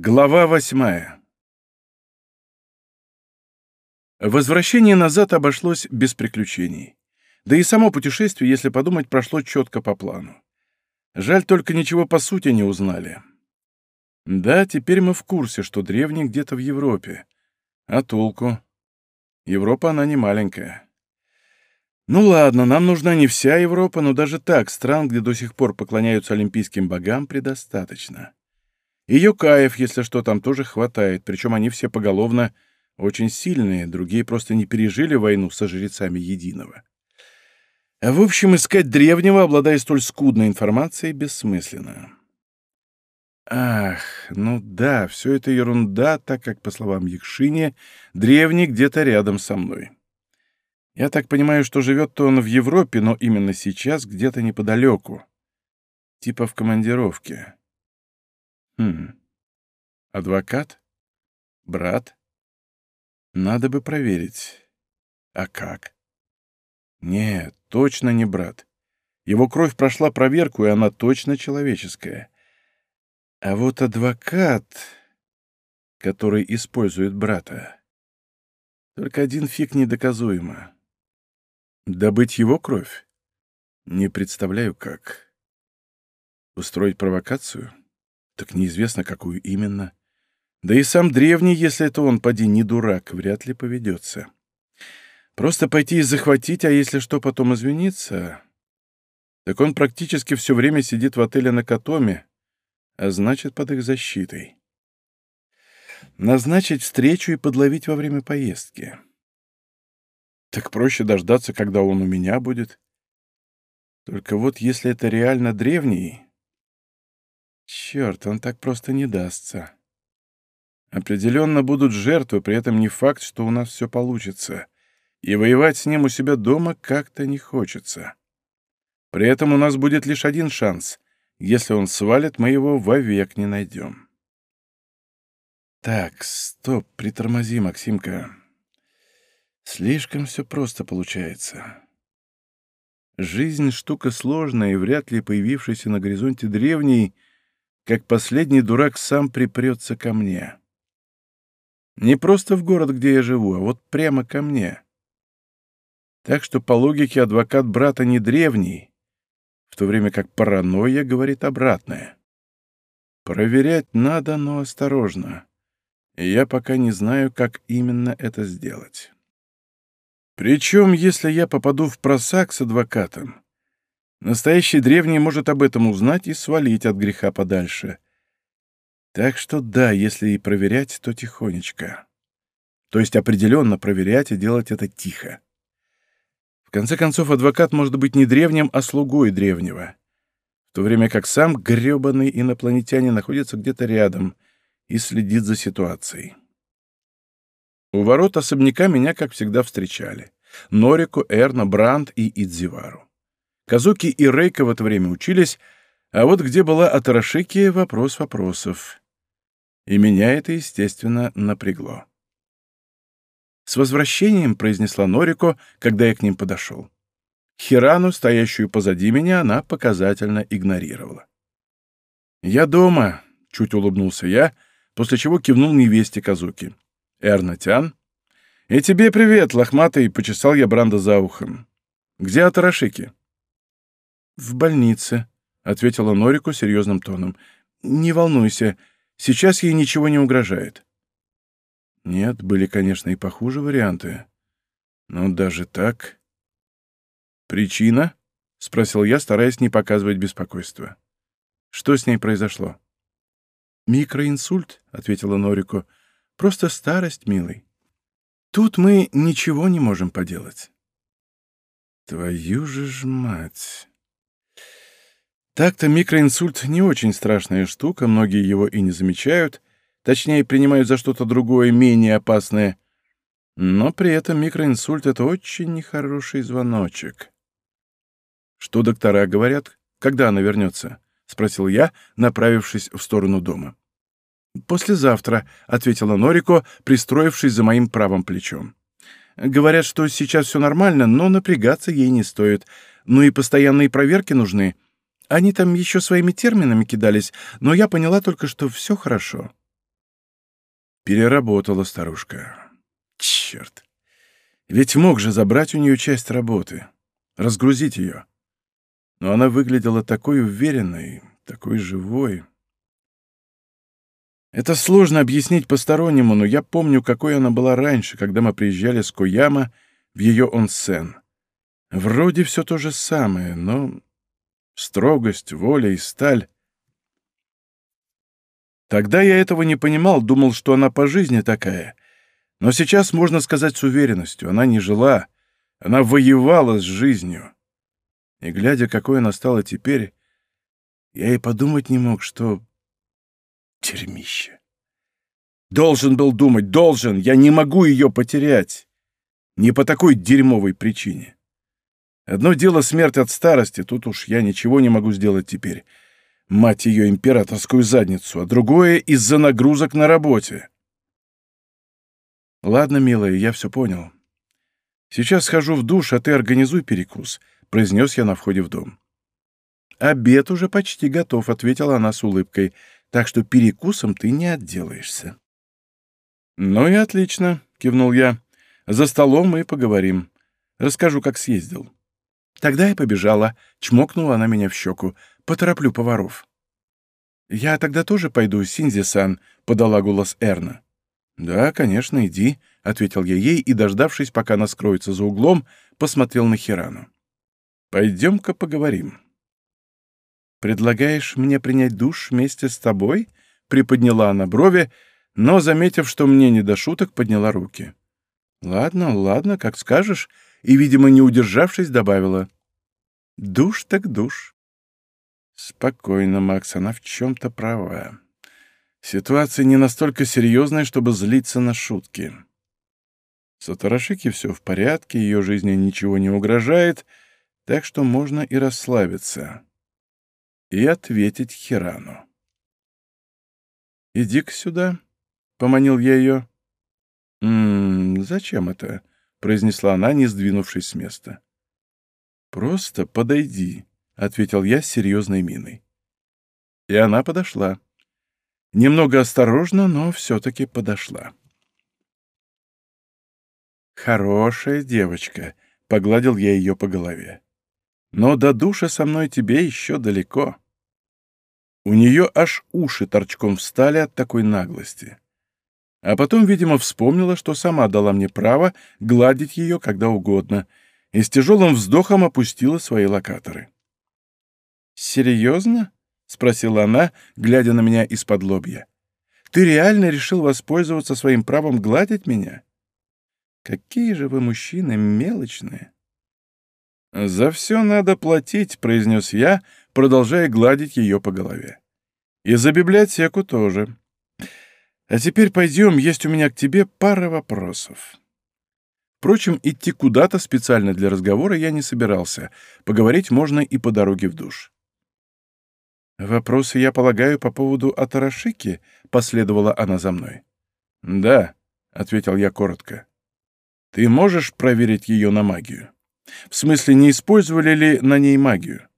Глава восьмая Возвращение назад обошлось без приключений. Да и само путешествие, если подумать, прошло четко по плану. Жаль, только ничего по сути не узнали. Да, теперь мы в курсе, что древний где-то в Европе. А толку? Европа, она не маленькая. Ну ладно, нам нужна не вся Европа, но даже так, стран, где до сих пор поклоняются олимпийским богам, предостаточно. И Юкаев, если что, там тоже хватает, причем они все поголовно очень сильные, другие просто не пережили войну со жрецами Единого. В общем, искать древнего, обладая столь скудной информацией, бессмысленно. Ах, ну да, все это ерунда, так как, по словам Якшини, древний где-то рядом со мной. Я так понимаю, что живет-то он в Европе, но именно сейчас где-то неподалеку. Типа в командировке. Хм. Адвокат? Брат? Надо бы проверить. А как? Нет, точно не брат. Его кровь прошла проверку, и она точно человеческая. А вот адвокат, который использует брата, только один фиг недоказуемо. Добыть его кровь? Не представляю, как. Устроить провокацию? Так неизвестно, какую именно. Да и сам древний, если это он, поди, не дурак, вряд ли поведется. Просто пойти и захватить, а если что, потом извиниться... Так он практически все время сидит в отеле на Катоме, а значит, под их защитой. Назначить встречу и подловить во время поездки. Так проще дождаться, когда он у меня будет. Только вот если это реально древний... Черт, он так просто не дастся. Определенно будут жертвы, при этом не факт, что у нас все получится. И воевать с ним у себя дома как-то не хочется. При этом у нас будет лишь один шанс. Если он свалит, мы его вовек не найдем. Так, стоп, притормози, Максимка. Слишком все просто получается. Жизнь — штука сложная, и вряд ли появившийся на горизонте древний, как последний дурак, сам припрется ко мне. Не просто в город, где я живу, а вот прямо ко мне. Так что, по логике, адвокат брата не древний, в то время как паранойя говорит обратное. Проверять надо, но осторожно. И я пока не знаю, как именно это сделать. Причем, если я попаду в просак с адвокатом, настоящий древний может об этом узнать и свалить от греха подальше — так что да, если и проверять, то тихонечко. То есть определенно проверять и делать это тихо. В конце концов, адвокат может быть не древним, а слугой древнего. В то время как сам грёбаный инопланетянин находится где-то рядом и следит за ситуацией. У ворот особняка меня, как всегда, встречали. Норику, Эрна, Бранд и Идзивару. Казуки и Рейка в это время учились, а вот где была Атарашики — вопрос вопросов и меня это, естественно, напрягло. «С возвращением», — произнесла Норико, когда я к ним подошел. Хирану, стоящую позади меня, она показательно игнорировала. «Я дома», — чуть улыбнулся я, после чего кивнул невесте Казуки. «Эрнатян?» «И тебе привет, лохматый», — почесал я Бранда за ухом. «Где Атарашики?» «В больнице», — ответила Норико серьезным тоном. «Не волнуйся, Сейчас ей ничего не угрожает. Нет, были, конечно, и похуже варианты. Но даже так... Причина? — спросил я, стараясь не показывать беспокойства. Что с ней произошло? «Микроинсульт», — ответила Норико. «Просто старость, милый. Тут мы ничего не можем поделать». «Твою же ж мать!» Так-то микроинсульт не очень страшная штука, многие его и не замечают, точнее, принимают за что-то другое, менее опасное. Но при этом микроинсульт — это очень нехороший звоночек. «Что доктора говорят? Когда она вернется?» — спросил я, направившись в сторону дома. «Послезавтра», — ответила Норико, пристроившись за моим правым плечом. «Говорят, что сейчас все нормально, но напрягаться ей не стоит. Ну и постоянные проверки нужны». Они там еще своими терминами кидались, но я поняла только, что все хорошо. Переработала старушка. Черт. Ведь мог же забрать у нее часть работы, разгрузить ее. Но она выглядела такой уверенной, такой живой. Это сложно объяснить постороннему, но я помню, какой она была раньше, когда мы приезжали с Кояма в ее онсен. Вроде все то же самое, но строгость, воля и сталь. Тогда я этого не понимал, думал, что она по жизни такая. Но сейчас можно сказать с уверенностью, она не жила, она воевала с жизнью. И глядя, какой она стала теперь, я и подумать не мог, что Термище. Должен был думать, должен, я не могу ее потерять. Не по такой дерьмовой причине. Одно дело смерть от старости, тут уж я ничего не могу сделать теперь. Мать ее императорскую задницу, а другое — из-за нагрузок на работе. Ладно, милая, я все понял. Сейчас схожу в душ, а ты организуй перекус, — произнес я на входе в дом. «Обед уже почти готов», — ответила она с улыбкой так что перекусом ты не отделаешься». «Ну и отлично», — кивнул я. «За столом мы поговорим. Расскажу, как съездил». Тогда я побежала, чмокнула она меня в щеку. «Потороплю поваров». «Я тогда тоже пойду, Синзи-сан», — подала голос Эрна. «Да, конечно, иди», — ответил я ей и, дождавшись, пока она скроется за углом, посмотрел на Хирану. «Пойдем-ка поговорим». «Предлагаешь мне принять душ вместе с тобой?» — приподняла она брови, но, заметив, что мне не до шуток, подняла руки. «Ладно, ладно, как скажешь», и, видимо, не удержавшись, добавила. «Душ так душ». «Спокойно, Макс, она в чем-то права. Ситуация не настолько серьезная, чтобы злиться на шутки. С Атарашики все в порядке, ее жизни ничего не угрожает, так что можно и расслабиться» и ответить Хирану. «Иди-ка сюда», — поманил я ее. «М -м, «Зачем это?» — произнесла она, не сдвинувшись с места. «Просто подойди», — ответил я с серьезной миной. И она подошла. Немного осторожно, но все-таки подошла. «Хорошая девочка», — погладил я ее по голове но до душа со мной тебе еще далеко. У нее аж уши торчком встали от такой наглости. А потом, видимо, вспомнила, что сама дала мне право гладить ее когда угодно, и с тяжелым вздохом опустила свои локаторы. «Серьезно?» — спросила она, глядя на меня из-под лобья. «Ты реально решил воспользоваться своим правом гладить меня? Какие же вы мужчины мелочные!» «За все надо платить», — произнес я, продолжая гладить ее по голове. «И за библиотеку тоже. А теперь пойдем, есть у меня к тебе пара вопросов». Впрочем, идти куда-то специально для разговора я не собирался. Поговорить можно и по дороге в душ. «Вопросы, я полагаю, по поводу Атарашики?» — последовала она за мной. «Да», — ответил я коротко. «Ты можешь проверить ее на магию?» В смысле, не использовали ли на ней магию?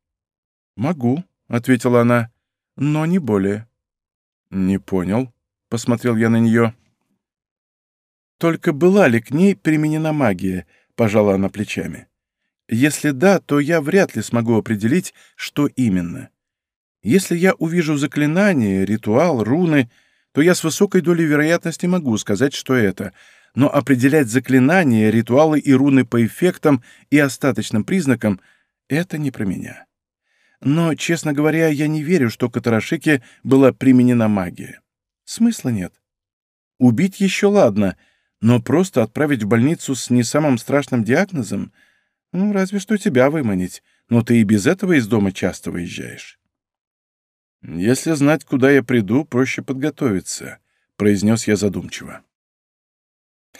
«Могу», — ответила она, — «но не более». «Не понял», — посмотрел я на нее. «Только была ли к ней применена магия?» — пожала она плечами. «Если да, то я вряд ли смогу определить, что именно. Если я увижу заклинание, ритуал, руны, то я с высокой долей вероятности могу сказать, что это — но определять заклинания, ритуалы и руны по эффектам и остаточным признакам — это не про меня. Но, честно говоря, я не верю, что к Атарашике была применена магия. Смысла нет. Убить еще ладно, но просто отправить в больницу с не самым страшным диагнозом — ну, разве что тебя выманить, но ты и без этого из дома часто выезжаешь. «Если знать, куда я приду, проще подготовиться», — произнес я задумчиво.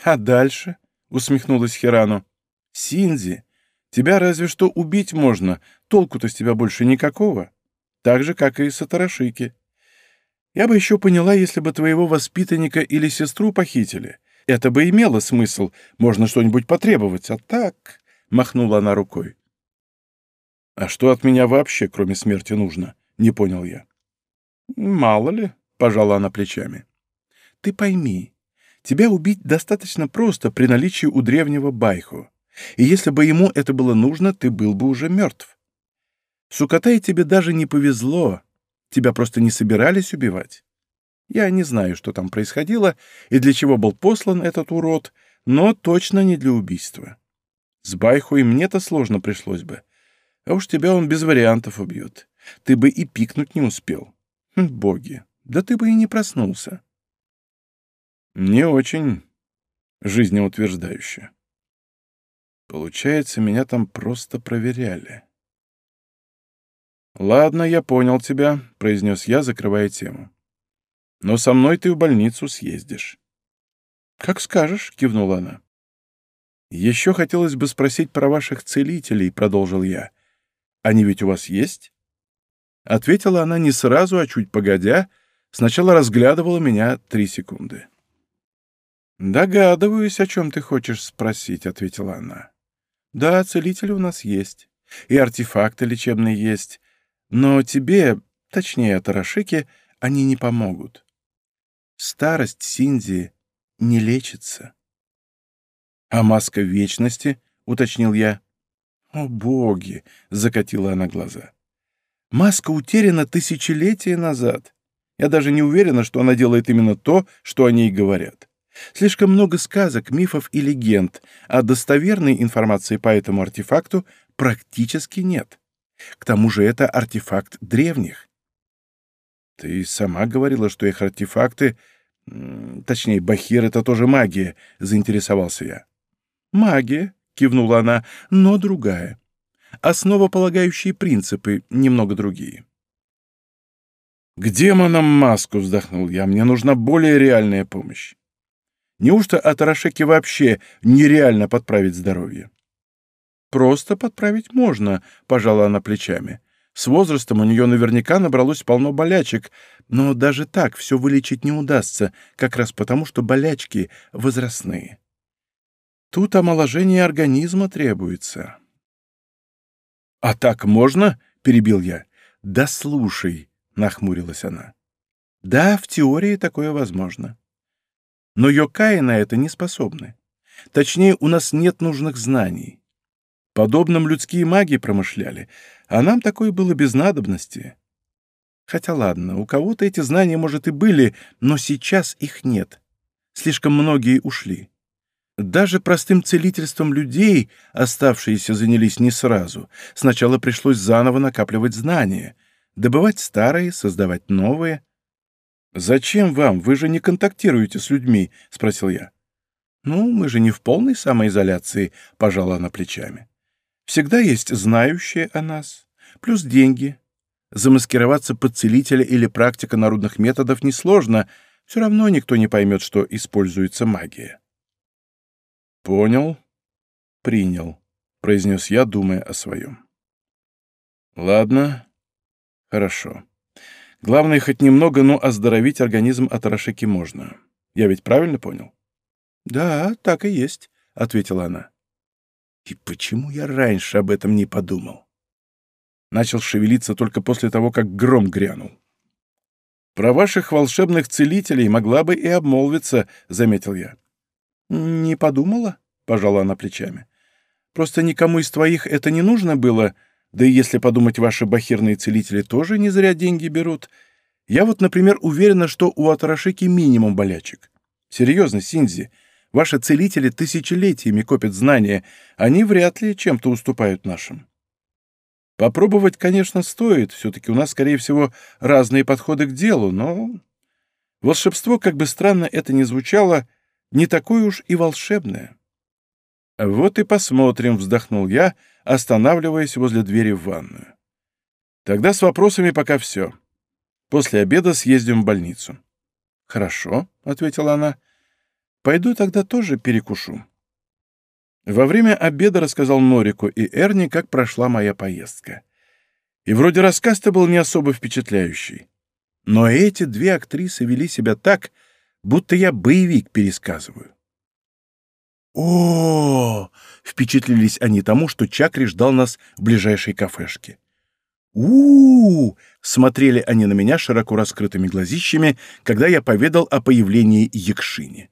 «А дальше?» — усмехнулась Хирану. «Синзи, тебя разве что убить можно, толку-то с тебя больше никакого. Так же, как и Сатарашики. Я бы еще поняла, если бы твоего воспитанника или сестру похитили. Это бы имело смысл, можно что-нибудь потребовать, а так...» — махнула она рукой. «А что от меня вообще, кроме смерти, нужно?» — не понял я. «Мало ли», — пожала она плечами. «Ты пойми, тебя убить достаточно просто при наличии у древнего Байху. И если бы ему это было нужно, ты был бы уже мертв. Сукатай тебе даже не повезло. Тебя просто не собирались убивать. Я не знаю, что там происходило и для чего был послан этот урод, но точно не для убийства. С Байху и мне-то сложно пришлось бы. А уж тебя он без вариантов убьет. Ты бы и пикнуть не успел. Хм, боги, да ты бы и не проснулся. Не очень жизнеутверждающе. Получается, меня там просто проверяли. «Ладно, я понял тебя», — произнес я, закрывая тему. «Но со мной ты в больницу съездишь». «Как скажешь», — кивнула она. «Еще хотелось бы спросить про ваших целителей», — продолжил я. «Они ведь у вас есть?» Ответила она не сразу, а чуть погодя. Сначала разглядывала меня три секунды. «Догадываюсь, о чем ты хочешь спросить», — ответила она. «Да, целители у нас есть. И артефакты лечебные есть. Но тебе, точнее, Тарашике, они не помогут. Старость Синди не лечится». «А маска вечности?» — уточнил я. «О, боги!» — закатила она глаза. «Маска утеряна тысячелетия назад. Я даже не уверена, что она делает именно то, что о ней говорят. Слишком много сказок, мифов и легенд, а достоверной информации по этому артефакту практически нет. К тому же это артефакт древних. Ты сама говорила, что их артефакты... Точнее, бахир — это тоже магия, — заинтересовался я. «Магия», — кивнула она, — «но другая. Основополагающие принципы немного другие». «К демонам маску!» — вздохнул я. «Мне нужна более реальная помощь. Неужто от вообще нереально подправить здоровье?» «Просто подправить можно», — пожала она плечами. «С возрастом у нее наверняка набралось полно болячек, но даже так все вылечить не удастся, как раз потому, что болячки возрастные. Тут омоложение организма требуется. — А так можно? — перебил я. — Да слушай, — нахмурилась она. — Да, в теории такое возможно. Но йокаи на это не способны. Точнее, у нас нет нужных знаний. Подобным людские маги промышляли, а нам такое было без надобности. Хотя ладно, у кого-то эти знания, может, и были, но сейчас их нет. Слишком многие ушли. Даже простым целительством людей оставшиеся занялись не сразу. Сначала пришлось заново накапливать знания, добывать старые, создавать новые. «Зачем вам? Вы же не контактируете с людьми?» — спросил я. «Ну, мы же не в полной самоизоляции», — пожала она плечами. «Всегда есть знающие о нас, плюс деньги. Замаскироваться под целителя или практика народных методов несложно, все равно никто не поймет, что используется магия». «Понял, принял», — произнес я, думая о своем. «Ладно, хорошо. Главное, хоть немного, но оздоровить организм от Рашики можно. Я ведь правильно понял?» «Да, так и есть», — ответила она. «И почему я раньше об этом не подумал?» Начал шевелиться только после того, как гром грянул. «Про ваших волшебных целителей могла бы и обмолвиться», — заметил я. «Не подумала?» — пожала она плечами. «Просто никому из твоих это не нужно было, да и если подумать, ваши бахирные целители тоже не зря деньги берут. Я вот, например, уверена, что у Атарашики минимум болячек. Серьезно, Синзи, ваши целители тысячелетиями копят знания, они вряд ли чем-то уступают нашим». Попробовать, конечно, стоит, все-таки у нас, скорее всего, разные подходы к делу, но... Волшебство, как бы странно это ни звучало, — не такое уж и волшебное. «Вот и посмотрим», — вздохнул я, останавливаясь возле двери в ванную. «Тогда с вопросами пока все. После обеда съездим в больницу». «Хорошо», — ответила она. «Пойду тогда тоже перекушу». Во время обеда рассказал Норику и Эрни, как прошла моя поездка. И вроде рассказ-то был не особо впечатляющий. Но эти две актрисы вели себя так, будто я боевик пересказываю. О, впечатлились они тому, что Чакри ждал нас в ближайшей кафешке. -у, -у смотрели они на меня широко раскрытыми глазищами, когда я поведал о появлении Якшини.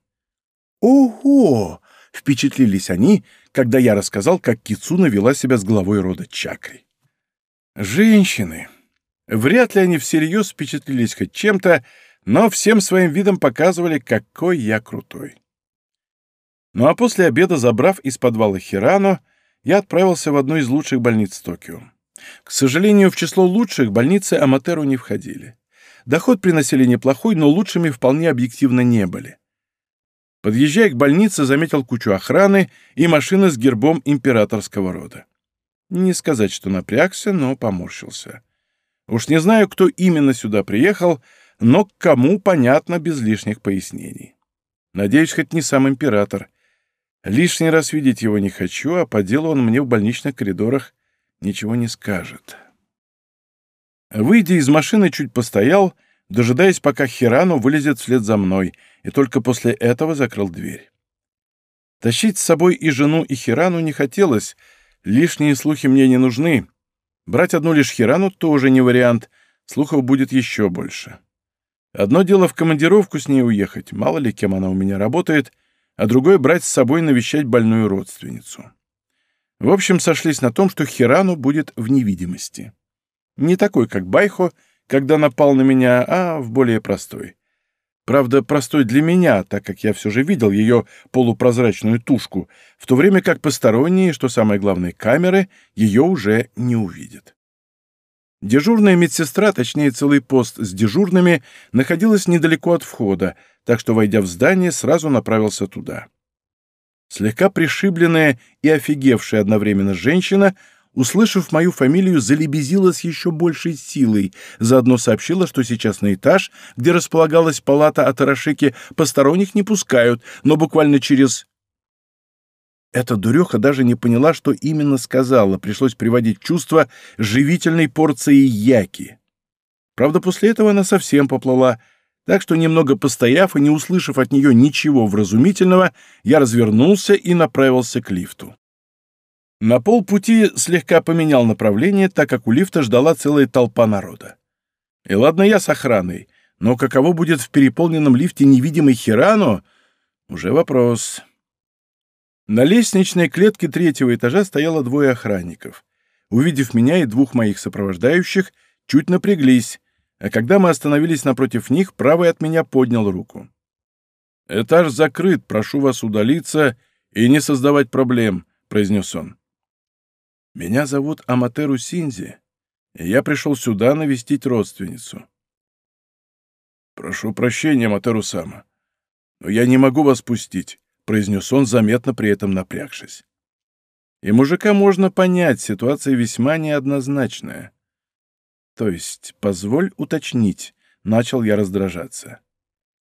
«Ого!» — впечатлились они, когда я рассказал, как Кицуна вела себя с главой рода Чакры. Женщины. Вряд ли они всерьез впечатлились хоть чем-то, но всем своим видом показывали, какой я крутой. Ну а после обеда, забрав из подвала Хирану, я отправился в одну из лучших больниц Токио. К сожалению, в число лучших больницы Аматеру не входили. Доход приносили неплохой, но лучшими вполне объективно не были. Подъезжая к больнице, заметил кучу охраны и машины с гербом императорского рода. Не сказать, что напрягся, но поморщился. Уж не знаю, кто именно сюда приехал, но к кому, понятно, без лишних пояснений. Надеюсь, хоть не сам император. Лишний раз видеть его не хочу, а по делу он мне в больничных коридорах ничего не скажет. Выйдя из машины, чуть постоял, дожидаясь, пока Хирану вылезет вслед за мной, и только после этого закрыл дверь. Тащить с собой и жену, и Хирану не хотелось, лишние слухи мне не нужны. Брать одну лишь Хирану тоже не вариант, слухов будет еще больше. Одно дело в командировку с ней уехать, мало ли кем она у меня работает, а другое — брать с собой навещать больную родственницу. В общем, сошлись на том, что Хирану будет в невидимости. Не такой, как Байхо, когда напал на меня, а в более простой. Правда, простой для меня, так как я все же видел ее полупрозрачную тушку, в то время как посторонние, что самое главное, камеры, ее уже не увидят. Дежурная медсестра, точнее целый пост с дежурными, находилась недалеко от входа, так что, войдя в здание, сразу направился туда. Слегка пришибленная и офигевшая одновременно женщина, услышав мою фамилию, залебезила с еще большей силой, заодно сообщила, что сейчас на этаж, где располагалась палата от Арашики, посторонних не пускают, но буквально через... Эта дуреха даже не поняла, что именно сказала, пришлось приводить чувство живительной порции яки. Правда, после этого она совсем поплыла, так что, немного постояв и не услышав от нее ничего вразумительного, я развернулся и направился к лифту. На полпути слегка поменял направление, так как у лифта ждала целая толпа народа. И ладно я с охраной, но каково будет в переполненном лифте невидимый Хирану — уже вопрос. На лестничной клетке третьего этажа стояло двое охранников. Увидев меня и двух моих сопровождающих, чуть напряглись, а когда мы остановились напротив них, правый от меня поднял руку. «Этаж закрыт, прошу вас удалиться и не создавать проблем», — произнес он. «Меня зовут Аматеру Синзи, и я пришел сюда навестить родственницу». «Прошу прощения, Аматеру-сама, но я не могу вас пустить», — произнес он, заметно при этом напрягшись. И мужика можно понять, ситуация весьма неоднозначная. То есть, позволь уточнить, начал я раздражаться.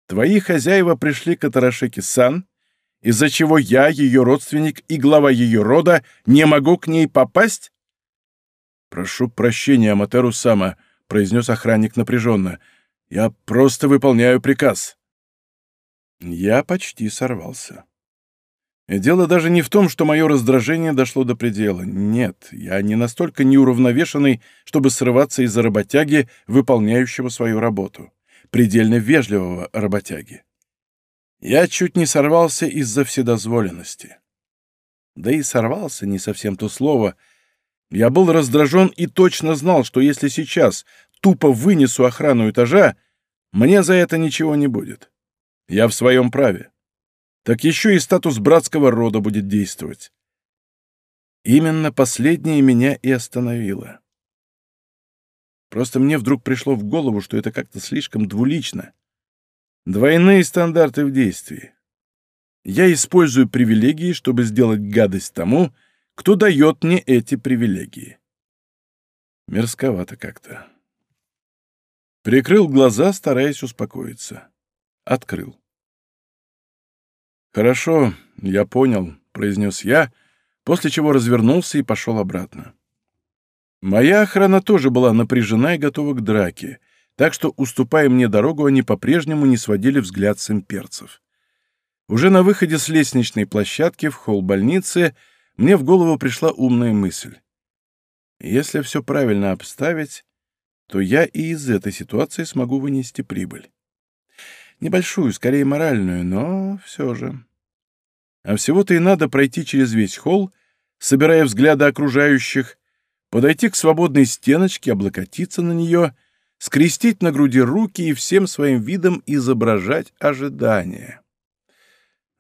Твои хозяева пришли к Атарашеке-сан, из-за чего я, ее родственник и глава ее рода, не могу к ней попасть? Прошу прощения, Аматеру Сама, произнес охранник напряженно. Я просто выполняю приказ. Я почти сорвался. Дело даже не в том, что мое раздражение дошло до предела. Нет, я не настолько неуравновешенный, чтобы срываться из-за работяги, выполняющего свою работу. Предельно вежливого работяги. Я чуть не сорвался из-за вседозволенности. Да и сорвался не совсем то слово. Я был раздражен и точно знал, что если сейчас тупо вынесу охрану этажа, мне за это ничего не будет. Я в своем праве так еще и статус братского рода будет действовать. Именно последнее меня и остановило. Просто мне вдруг пришло в голову, что это как-то слишком двулично. Двойные стандарты в действии. Я использую привилегии, чтобы сделать гадость тому, кто дает мне эти привилегии. Мерзковато как-то. Прикрыл глаза, стараясь успокоиться. Открыл. «Хорошо, я понял», — произнес я, после чего развернулся и пошел обратно. Моя охрана тоже была напряжена и готова к драке, так что, уступая мне дорогу, они по-прежнему не сводили взгляд с имперцев. Уже на выходе с лестничной площадки в холл больницы мне в голову пришла умная мысль. Если все правильно обставить, то я и из этой ситуации смогу вынести прибыль. Небольшую, скорее моральную, но все же. А всего-то и надо пройти через весь холл, собирая взгляды окружающих, подойти к свободной стеночке, облокотиться на нее, скрестить на груди руки и всем своим видом изображать ожидание.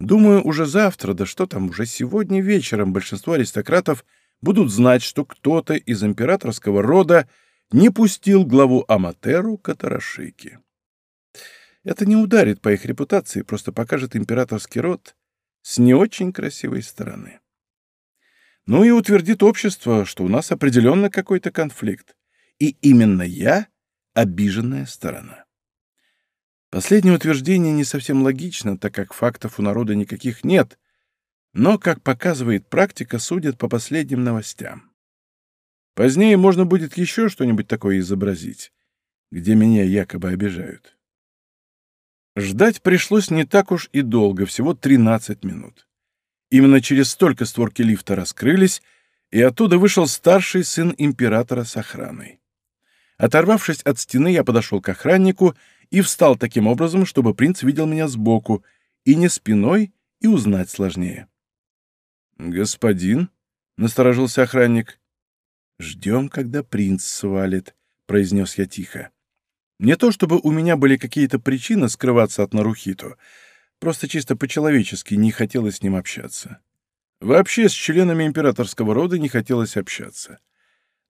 Думаю, уже завтра, да что там, уже сегодня вечером большинство аристократов будут знать, что кто-то из императорского рода не пустил главу Аматеру Катарашики. Это не ударит по их репутации, просто покажет императорский род с не очень красивой стороны. Ну и утвердит общество, что у нас определенно какой-то конфликт. И именно я — обиженная сторона. Последнее утверждение не совсем логично, так как фактов у народа никаких нет, но, как показывает практика, судят по последним новостям. Позднее можно будет еще что-нибудь такое изобразить, где меня якобы обижают. Ждать пришлось не так уж и долго, всего 13 минут. Именно через столько створки лифта раскрылись, и оттуда вышел старший сын императора с охраной. Оторвавшись от стены, я подошел к охраннику и встал таким образом, чтобы принц видел меня сбоку, и не спиной, и узнать сложнее. «Господин?» — насторожился охранник. «Ждем, когда принц свалит», — произнес я тихо. Не то чтобы у меня были какие-то причины скрываться от Нарухито, просто чисто по-человечески не хотелось с ним общаться. Вообще с членами императорского рода не хотелось общаться.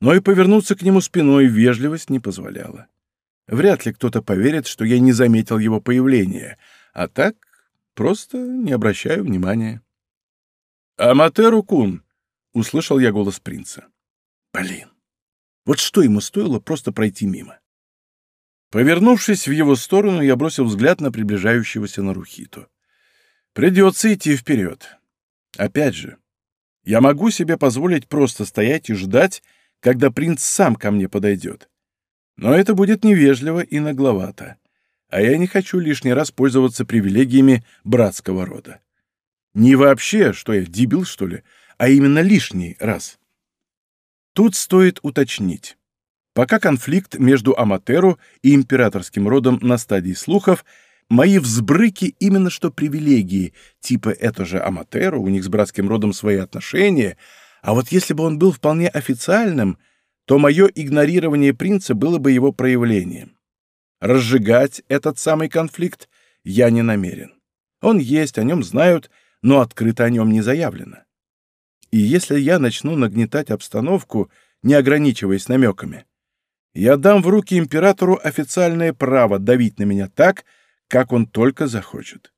Но и повернуться к нему спиной вежливость не позволяла. Вряд ли кто-то поверит, что я не заметил его появления, а так просто не обращаю внимания. «Аматеру Кун!» — услышал я голос принца. «Блин! Вот что ему стоило просто пройти мимо?» Повернувшись в его сторону, я бросил взгляд на приближающегося Нарухиту. «Придется идти вперед. Опять же, я могу себе позволить просто стоять и ждать, когда принц сам ко мне подойдет. Но это будет невежливо и нагловато, а я не хочу лишний раз пользоваться привилегиями братского рода. Не вообще, что я, дебил, что ли, а именно лишний раз. Тут стоит уточнить. Пока конфликт между Аматеру и императорским родом на стадии слухов, мои взбрыки именно что привилегии, типа это же Аматеру, у них с братским родом свои отношения, а вот если бы он был вполне официальным — то мое игнорирование принца было бы его проявлением. Разжигать этот самый конфликт я не намерен. Он есть, о нем знают, но открыто о нем не заявлено. И если я начну нагнетать обстановку, не ограничиваясь намеками, я дам в руки императору официальное право давить на меня так, как он только захочет.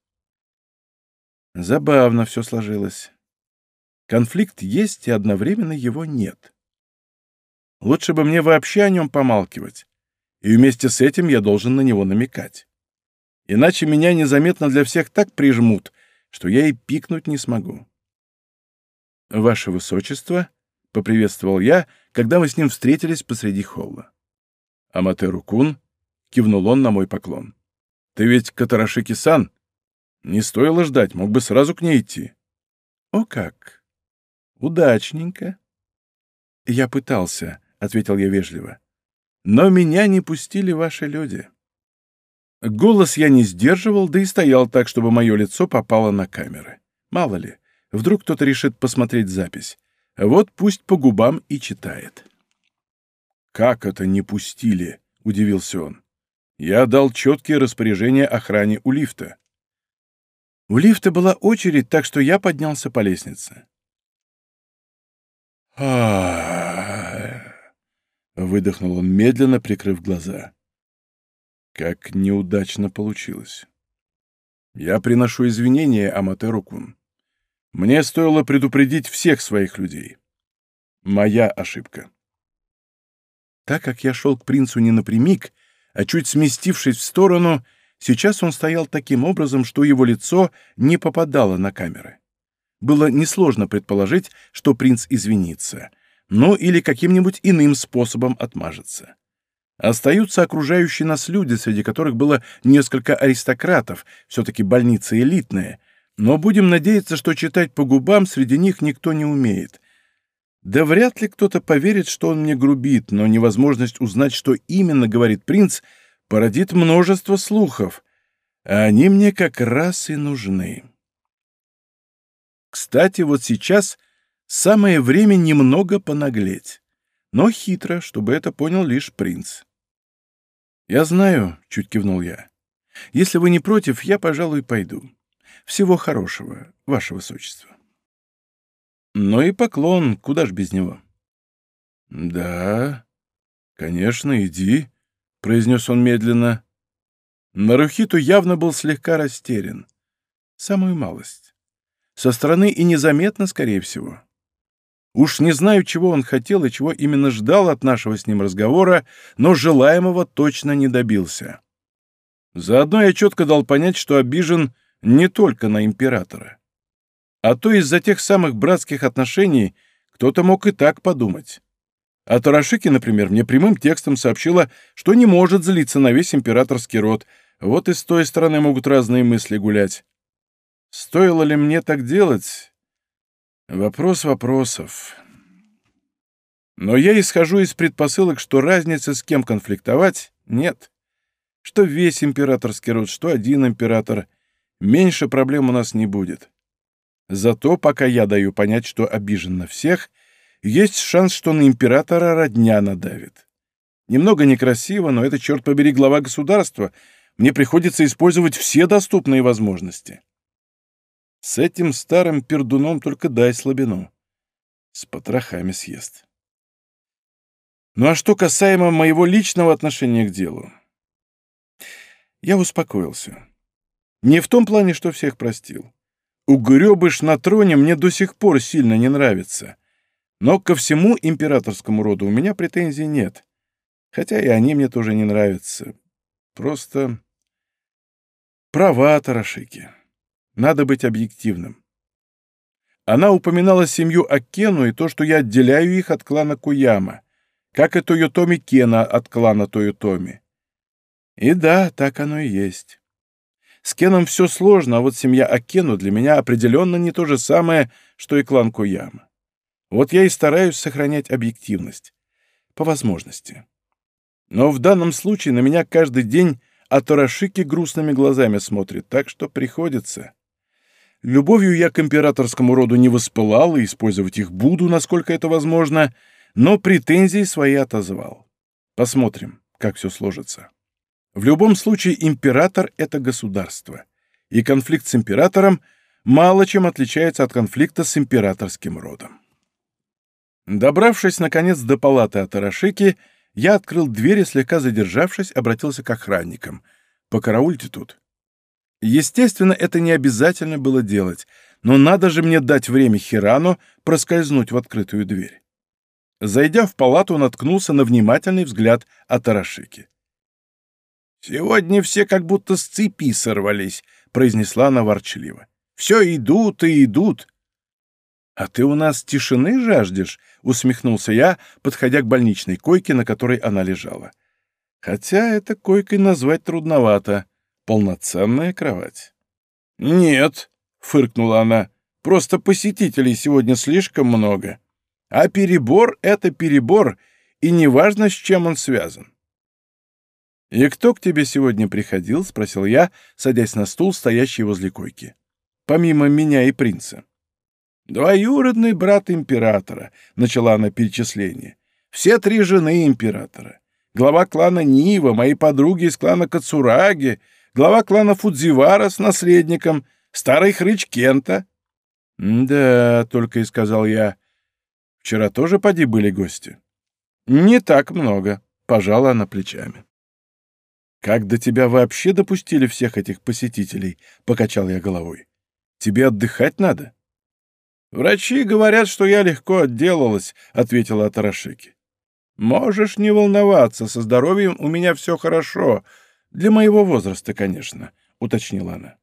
Забавно все сложилось. Конфликт есть, и одновременно его нет. Лучше бы мне вообще о нем помалкивать. И вместе с этим я должен на него намекать. Иначе меня незаметно для всех так прижмут, что я и пикнуть не смогу. «Ваше Высочество», — поприветствовал я, когда мы с ним встретились посреди холла. «Аматеру Кун», — кивнул он на мой поклон. «Ты ведь Катарашики-сан? Не стоило ждать, мог бы сразу к ней идти». «О как! Удачненько!» Я пытался, — ответил я вежливо. «Но меня не пустили ваши люди». Голос я не сдерживал, да и стоял так, чтобы мое лицо попало на камеры. Мало ли, вдруг кто-то решит посмотреть запись. Вот пусть по губам и читает. «Как это не пустили?» — удивился он. «Я дал четкие распоряжения охране у лифта». У лифта была очередь, так что я поднялся по лестнице. Выдохнул он медленно, прикрыв глаза. Как неудачно получилось. Я приношу извинения Аматеру-кун. Мне стоило предупредить всех своих людей. Моя ошибка. Так как я шел к принцу не напрямик, а чуть сместившись в сторону, сейчас он стоял таким образом, что его лицо не попадало на камеры. Было несложно предположить, что принц извинится — ну или каким-нибудь иным способом отмажется. Остаются окружающие нас люди, среди которых было несколько аристократов, все-таки больница элитная, но будем надеяться, что читать по губам среди них никто не умеет. Да вряд ли кто-то поверит, что он мне грубит, но невозможность узнать, что именно говорит принц, породит множество слухов, а они мне как раз и нужны. Кстати, вот сейчас самое время немного понаглеть. Но хитро, чтобы это понял лишь принц. «Я знаю», — чуть кивнул я. «Если вы не против, я, пожалуй, пойду. Всего хорошего, ваше высочество». Ну и поклон, куда ж без него. «Да, конечно, иди», — произнес он медленно. Нарухиту явно был слегка растерян. Самую малость. Со стороны и незаметно, скорее всего. Уж не знаю, чего он хотел и чего именно ждал от нашего с ним разговора, но желаемого точно не добился. Заодно я четко дал понять, что обижен не только на императора. А то из-за тех самых братских отношений кто-то мог и так подумать. А Тарашики, например, мне прямым текстом сообщила, что не может злиться на весь императорский род, вот и с той стороны могут разные мысли гулять. Стоило ли мне так делать? Вопрос вопросов. Но я исхожу из предпосылок, что разницы с кем конфликтовать нет. Что весь императорский род, что один император. Меньше проблем у нас не будет. Зато, пока я даю понять, что обижен на всех, есть шанс, что на императора родня надавит. Немного некрасиво, но это, черт побери, глава государства. Мне приходится использовать все доступные возможности. С этим старым пердуном только дай слабину. С потрохами съест. Ну а что касаемо моего личного отношения к делу? Я успокоился. Не в том плане, что всех простил. Угребыш на троне мне до сих пор сильно не нравится. Но ко всему императорскому роду у меня претензий нет. Хотя и они мне тоже не нравятся. Просто права Тарашики. Надо быть объективным. Она упоминала семью Акену и то, что я отделяю их от клана Куяма, как и Тойотоми Кена от клана Тойотоми. И да, так оно и есть. С Кеном все сложно, а вот семья Акену для меня определенно не то же самое, что и клан Куяма. Вот я и стараюсь сохранять объективность. По возможности. Но в данном случае на меня каждый день Атарашики грустными глазами смотрит, так что приходится. Любовью я к императорскому роду не воспылал и использовать их буду, насколько это возможно, но претензии свои отозвал. Посмотрим, как все сложится. В любом случае император — это государство, и конфликт с императором мало чем отличается от конфликта с императорским родом. Добравшись, наконец, до палаты Атарашики, я открыл дверь и, слегка задержавшись, обратился к охранникам. «Покараульте тут». Естественно, это не обязательно было делать, но надо же мне дать время Хирану проскользнуть в открытую дверь. Зайдя в палату, наткнулся на внимательный взгляд Атарашики. «Сегодня все как будто с цепи сорвались», — произнесла она ворчливо. «Все идут и идут». «А ты у нас тишины жаждешь?» — усмехнулся я, подходя к больничной койке, на которой она лежала. «Хотя это койкой назвать трудновато полноценная кровать. «Нет», — фыркнула она, — «просто посетителей сегодня слишком много. А перебор — это перебор, и неважно, с чем он связан». «И кто к тебе сегодня приходил?» — спросил я, садясь на стул, стоящий возле койки. «Помимо меня и принца». «Двоюродный брат императора», — начала она перечисление. «Все три жены императора. Глава клана Нива, мои подруги из клана Кацураги, глава клана Фудзивара с наследником, старый хрыч Кента. — Да, — только и сказал я. — Вчера тоже поди были гости. — Не так много, — пожала она плечами. — Как до тебя вообще допустили всех этих посетителей? — покачал я головой. — Тебе отдыхать надо? — Врачи говорят, что я легко отделалась, — ответила Атарашики. — Можешь не волноваться, со здоровьем у меня все хорошо, — для моего возраста, конечно, — уточнила она.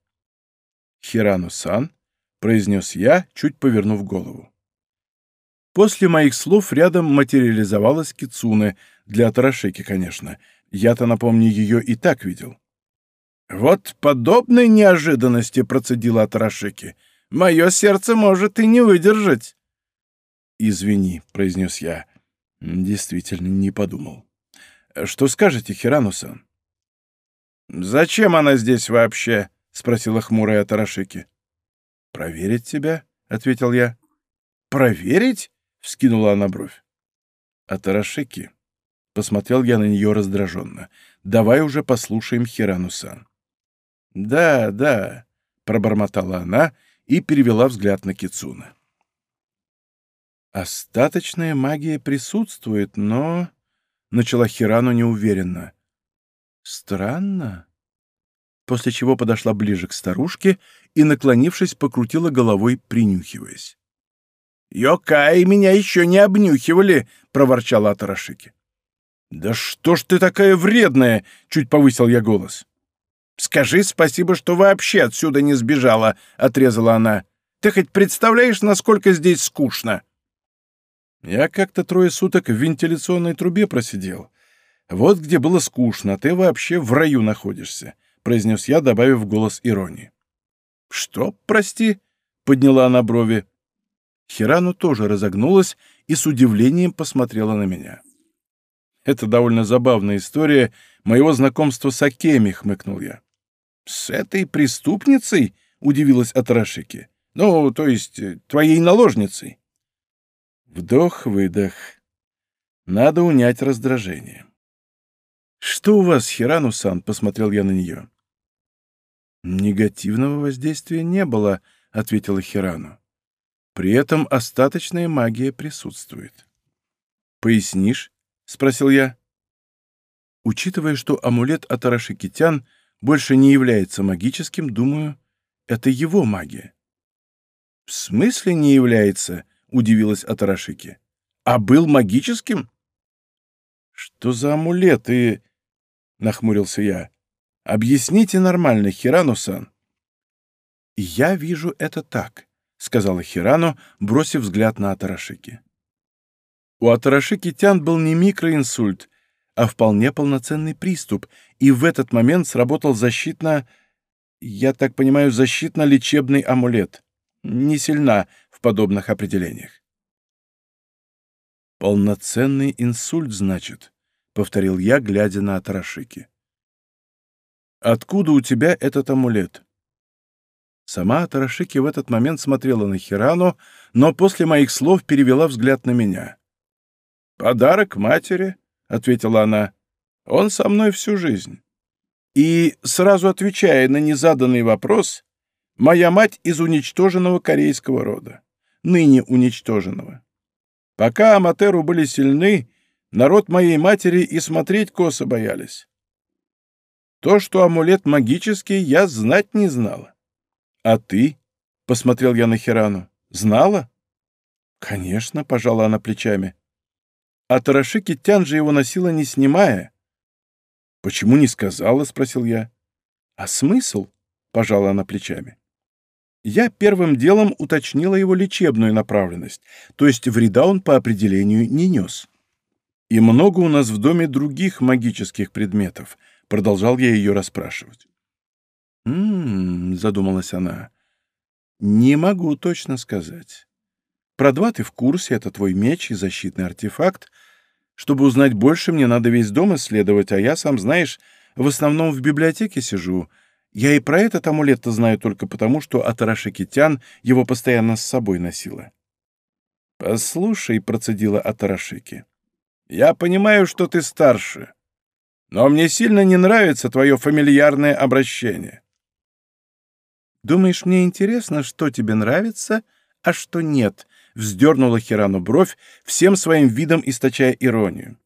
«Хирану-сан», — произнес я, чуть повернув голову. После моих слов рядом материализовалась Кицуне, для Тарашеки, конечно. Я-то, напомню, ее и так видел. «Вот подобной неожиданности процедила Тарашеки. Мое сердце может и не выдержать». «Извини», — произнес я. Действительно, не подумал. «Что скажете, Хирану-сан?» «Зачем она здесь вообще?» — спросила хмурая Тарашики. «Проверить тебя», — ответил я. «Проверить?» — вскинула она бровь. «Атарашики», — посмотрел я на нее раздраженно. «Давай уже послушаем Хирану-сан». «Да, да», — пробормотала она и перевела взгляд на Кицуна. «Остаточная магия присутствует, но...» — начала Хирану неуверенно. «Странно». После чего подошла ближе к старушке и, наклонившись, покрутила головой, принюхиваясь. «Йокай, меня еще не обнюхивали!» — проворчала Атарашики. «Да что ж ты такая вредная!» — чуть повысил я голос. «Скажи спасибо, что вообще отсюда не сбежала», — отрезала она. «Ты хоть представляешь, насколько здесь скучно?» Я как-то трое суток в вентиляционной трубе просидел. Вот где было скучно, ты вообще в раю находишься, — произнес я, добавив голос иронии. «Что, прости?» — подняла она брови. Хирану тоже разогнулась и с удивлением посмотрела на меня. «Это довольно забавная история моего знакомства с Акеми», — хмыкнул я. «С этой преступницей?» — удивилась Атарашики. «Ну, то есть, э, твоей наложницей?» Вдох-выдох. Надо унять раздражение. «Что у вас, Хирану-сан?» — посмотрел я на нее. «Негативного воздействия не было», — ответила Хирану. «При этом остаточная магия присутствует». «Пояснишь?» — спросил я. Учитывая, что амулет от Арашикитян больше не является магическим, думаю, это его магия. «В смысле не является?» удивилась Атарашики. «А был магическим?» «Что за амулет и...» — нахмурился я. «Объясните нормально, Хирану-сан». «Я вижу это так», — сказала Хирану, бросив взгляд на Атарашики. У Атарашики Тян был не микроинсульт, а вполне полноценный приступ, и в этот момент сработал защитно... Я так понимаю, защитно-лечебный амулет. Не сильна, подобных определениях. «Полноценный инсульт, значит», — повторил я, глядя на Атарашики. «Откуда у тебя этот амулет?» Сама Атарашики в этот момент смотрела на Хирану, но после моих слов перевела взгляд на меня. «Подарок матери», — ответила она. «Он со мной всю жизнь». И, сразу отвечая на незаданный вопрос, моя мать из уничтоженного корейского рода ныне уничтоженного. Пока Аматеру были сильны, народ моей матери и смотреть косо боялись. То, что амулет магический, я знать не знала. А ты? — посмотрел я на Хирану. Знала? Конечно, — пожала она плечами. А Тарашики Тян же его носила, не снимая. Почему не сказала? — спросил я. А смысл? — пожала она плечами. Я первым делом уточнила его лечебную направленность, то есть вреда он по определению не нес. «И много у нас в доме других магических предметов», — продолжал я ее расспрашивать. «М-м-м», задумалась она, — «не могу точно сказать. Про два ты в курсе, это твой меч и защитный артефакт. Чтобы узнать больше, мне надо весь дом исследовать, а я, сам знаешь, в основном в библиотеке сижу, я и про этот амулет-то знаю только потому, что Атарашики-тян его постоянно с собой носила. «Послушай», — процедила Атарашики, — «я понимаю, что ты старше, но мне сильно не нравится твое фамильярное обращение». «Думаешь, мне интересно, что тебе нравится, а что нет?» — вздернула Хирану бровь, всем своим видом источая иронию.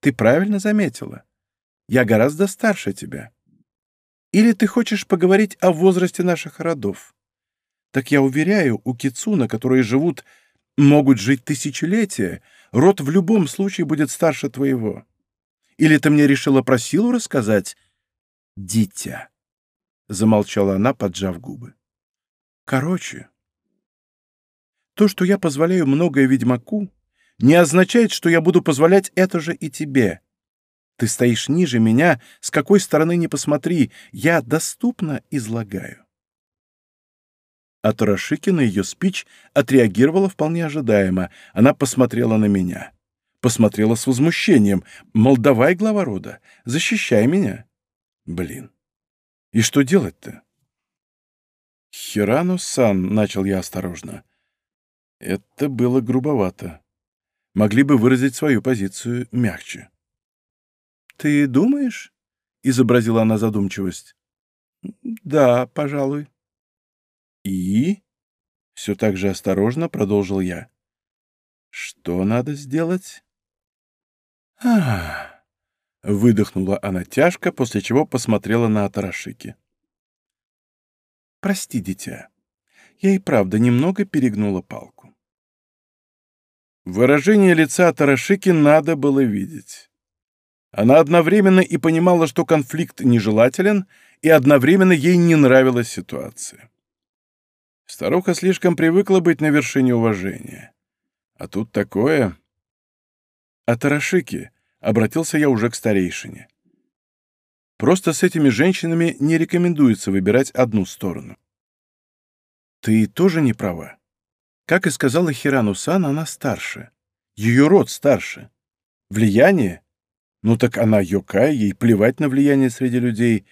«Ты правильно заметила. Я гораздо старше тебя». Или ты хочешь поговорить о возрасте наших родов? Так я уверяю, у Кицуна, которые живут, могут жить тысячелетия, род в любом случае будет старше твоего. Или ты мне решила про силу рассказать? Дитя. Замолчала она, поджав губы. Короче, то, что я позволяю многое ведьмаку, не означает, что я буду позволять это же и тебе. Ты стоишь ниже меня, с какой стороны не посмотри, я доступно излагаю. А Тарашики на ее спич отреагировала вполне ожидаемо. Она посмотрела на меня. Посмотрела с возмущением. Мол, давай, глава рода, защищай меня. Блин. И что делать-то? «Хирану-сан», — начал я осторожно, Это было грубовато. Могли бы выразить свою позицию мягче. «Ты думаешь?» — изобразила она задумчивость. «Да, пожалуй». «И?» — все так же осторожно продолжил я. «Что надо сделать?» «Ах!» — выдохнула она тяжко, после чего посмотрела на Атарашики. «Прости, дитя, я и правда немного перегнула палку». Выражение лица Тарашики надо было видеть. Она одновременно и понимала, что конфликт нежелателен, и одновременно ей не нравилась ситуация. Старуха слишком привыкла быть на вершине уважения. А тут такое... А Тарашики, обратился я уже к старейшине. Просто с этими женщинами не рекомендуется выбирать одну сторону. Ты тоже не права. Как и сказала Хирану-сан, она старше. Ее род старше. Влияние? Ну так она Йокай, ей плевать на влияние среди людей.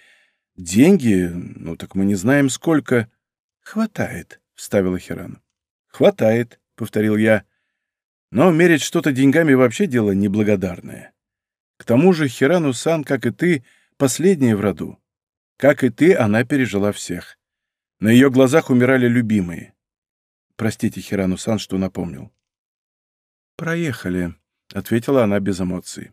Деньги? Ну так мы не знаем, сколько. Хватает, — вставила Хирану. Хватает, — повторил я. Но мерить что-то деньгами вообще дело неблагодарное. К тому же Хирану-сан, как и ты, последняя в роду. Как и ты, она пережила всех. На ее глазах умирали любимые. Простите, Хирану-сан, что напомнил. «Проехали», — ответила она без эмоций.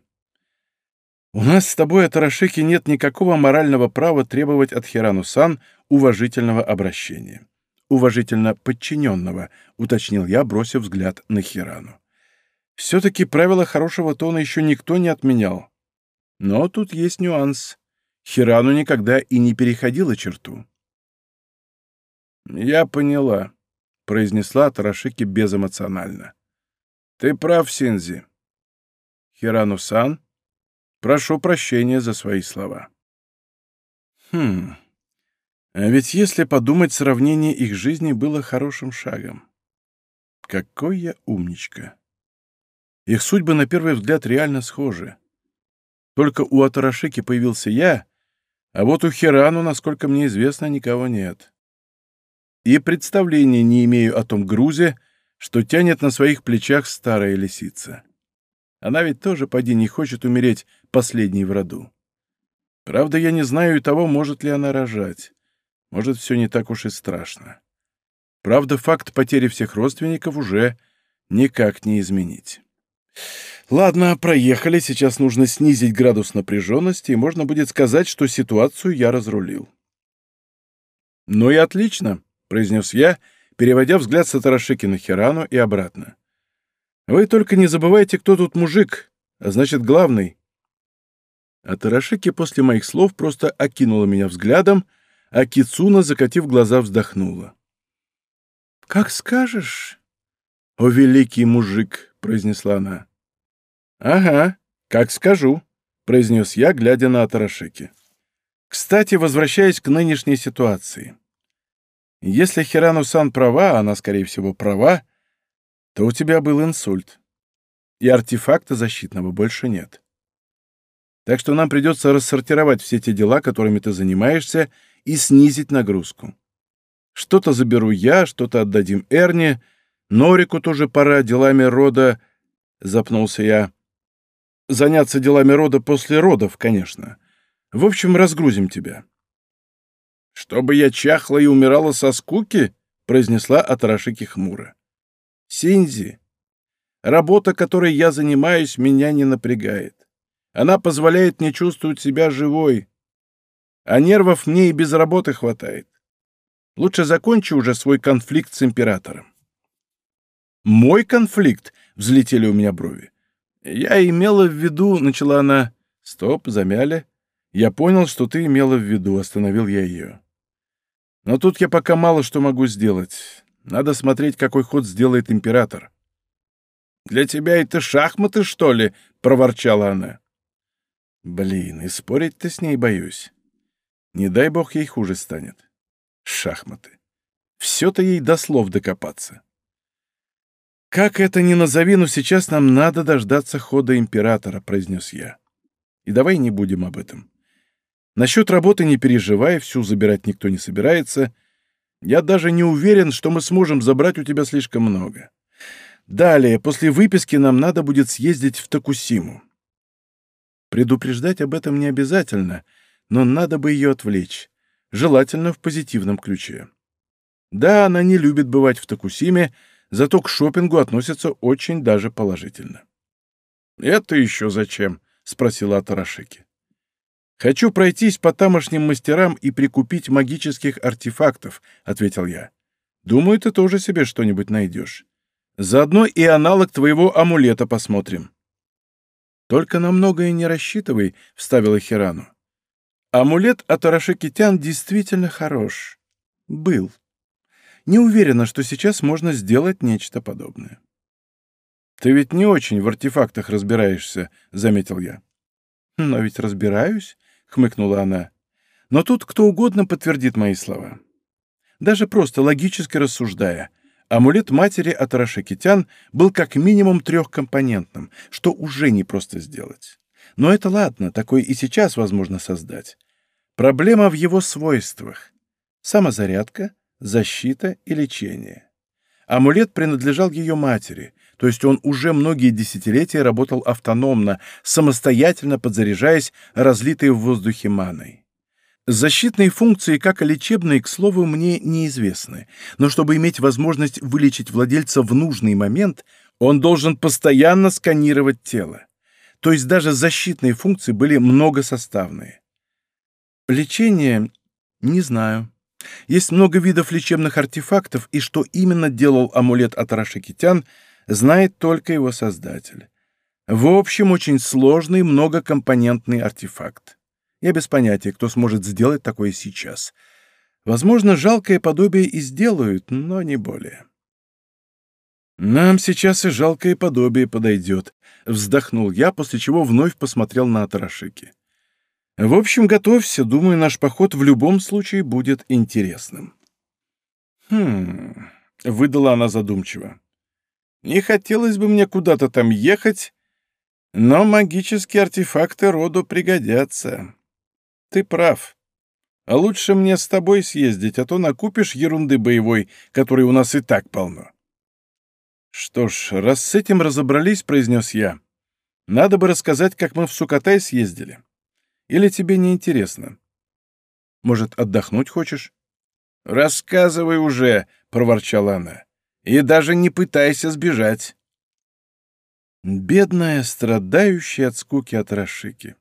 «У нас с тобой, Атарашики, нет никакого морального права требовать от Хирану-сан уважительного обращения. Уважительно подчиненного», — уточнил я, бросив взгляд на Хирану. «Все-таки правила хорошего тона еще никто не отменял. Но тут есть нюанс. Хирану никогда и не переходила черту». «Я поняла», — произнесла Тарашики безэмоционально. «Ты прав, Синзи. Хирану-сан, прошу прощения за свои слова». «Хм... А ведь если подумать, сравнение их жизни было хорошим шагом. Какой я умничка. Их судьбы на первый взгляд реально схожи. Только у Атарашики появился я, а вот у Хирану, насколько мне известно, никого нет и представления не имею о том грузе, что тянет на своих плечах старая лисица. Она ведь тоже, поди, не хочет умереть последней в роду. Правда, я не знаю и того, может ли она рожать. Может, все не так уж и страшно. Правда, факт потери всех родственников уже никак не изменить. Ладно, проехали, сейчас нужно снизить градус напряженности, и можно будет сказать, что ситуацию я разрулил. Ну и отлично произнес я, переводя взгляд с Атарашики на Хирану и обратно. «Вы только не забывайте, кто тут мужик, а значит, главный». Атарашики после моих слов просто окинула меня взглядом, а Кицуна, закатив глаза, вздохнула. «Как скажешь, о великий мужик», — произнесла она. «Ага, как скажу», — произнес я, глядя на Атарашики. «Кстати, возвращаясь к нынешней ситуации. Если Хирану-сан права, она, скорее всего, права, то у тебя был инсульт. И артефакта защитного больше нет. Так что нам придется рассортировать все те дела, которыми ты занимаешься, и снизить нагрузку. Что-то заберу я, что-то отдадим Эрне, Норику тоже пора делами рода, запнулся я. Заняться делами рода после родов, конечно. В общем, разгрузим тебя. «Чтобы я чахла и умирала со скуки?» — произнесла Атарашики хмуро. «Синзи, работа, которой я занимаюсь, меня не напрягает. Она позволяет мне чувствовать себя живой. А нервов мне и без работы хватает. Лучше закончи уже свой конфликт с императором». «Мой конфликт?» — взлетели у меня брови. «Я имела в виду...» — начала она. «Стоп, замяли. Я понял, что ты имела в виду», — остановил я ее. Но тут я пока мало что могу сделать. Надо смотреть, какой ход сделает император. «Для тебя это шахматы, что ли?» — проворчала она. «Блин, и спорить-то с ней боюсь. Не дай бог ей хуже станет. Шахматы. Все-то ей до слов докопаться». «Как это ни назови, но сейчас нам надо дождаться хода императора», — произнес я. «И давай не будем об этом. Насчет работы не переживай, всю забирать никто не собирается. Я даже не уверен, что мы сможем забрать у тебя слишком много. Далее, после выписки нам надо будет съездить в Токусиму. Предупреждать об этом не обязательно, но надо бы ее отвлечь, желательно в позитивном ключе. Да, она не любит бывать в Токусиме, зато к шопингу относится очень даже положительно. «Это еще зачем?» — спросила Атарашики. «Хочу пройтись по тамошним мастерам и прикупить магических артефактов», — ответил я. «Думаю, ты тоже себе что-нибудь найдешь. Заодно и аналог твоего амулета посмотрим». «Только на многое не рассчитывай», — вставила Хирану. «Амулет от Арашикитян действительно хорош. Был. Не уверена, что сейчас можно сделать нечто подобное». «Ты ведь не очень в артефактах разбираешься», — заметил я. «Но ведь разбираюсь», — хмыкнула она. «Но тут кто угодно подтвердит мои слова. Даже просто логически рассуждая, амулет матери от Рашекитян был как минимум трехкомпонентным, что уже не просто сделать. Но это ладно, такой и сейчас возможно создать. Проблема в его свойствах. Самозарядка, защита и лечение. Амулет принадлежал ее матери, то есть он уже многие десятилетия работал автономно, самостоятельно подзаряжаясь разлитой в воздухе маной. Защитные функции, как и лечебные, к слову, мне неизвестны, но чтобы иметь возможность вылечить владельца в нужный момент, он должен постоянно сканировать тело. То есть даже защитные функции были многосоставные. Лечение? Не знаю. Есть много видов лечебных артефактов, и что именно делал амулет от Рашикитян, знает только его создатель. В общем, очень сложный многокомпонентный артефакт. Я без понятия, кто сможет сделать такое сейчас. Возможно, жалкое подобие и сделают, но не более. «Нам сейчас и жалкое подобие подойдет», — вздохнул я, после чего вновь посмотрел на Атарашики. В общем, готовься, думаю, наш поход в любом случае будет интересным. Хм, выдала она задумчиво. Не хотелось бы мне куда-то там ехать, но магические артефакты роду пригодятся. Ты прав. А лучше мне с тобой съездить, а то накупишь ерунды боевой, которой у нас и так полно. Что ж, раз с этим разобрались, произнес я, надо бы рассказать, как мы в Сукатай съездили. Или тебе не интересно? Может, отдохнуть хочешь? Рассказывай уже, проворчала она. И даже не пытайся сбежать. Бедная, страдающая от скуки от Рашики.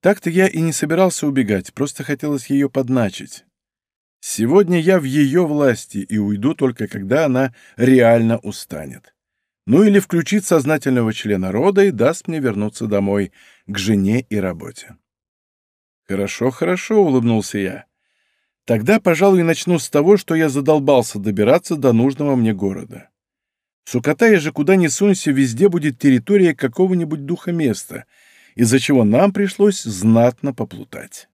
Так-то я и не собирался убегать, просто хотелось ее подначить. Сегодня я в ее власти и уйду только когда она реально устанет. Ну или включит сознательного члена рода и даст мне вернуться домой, к жене и работе. «Хорошо, хорошо», — улыбнулся я. «Тогда, пожалуй, начну с того, что я задолбался добираться до нужного мне города. В Сукатае же куда ни сунься, везде будет территория какого-нибудь духа места, из-за чего нам пришлось знатно поплутать».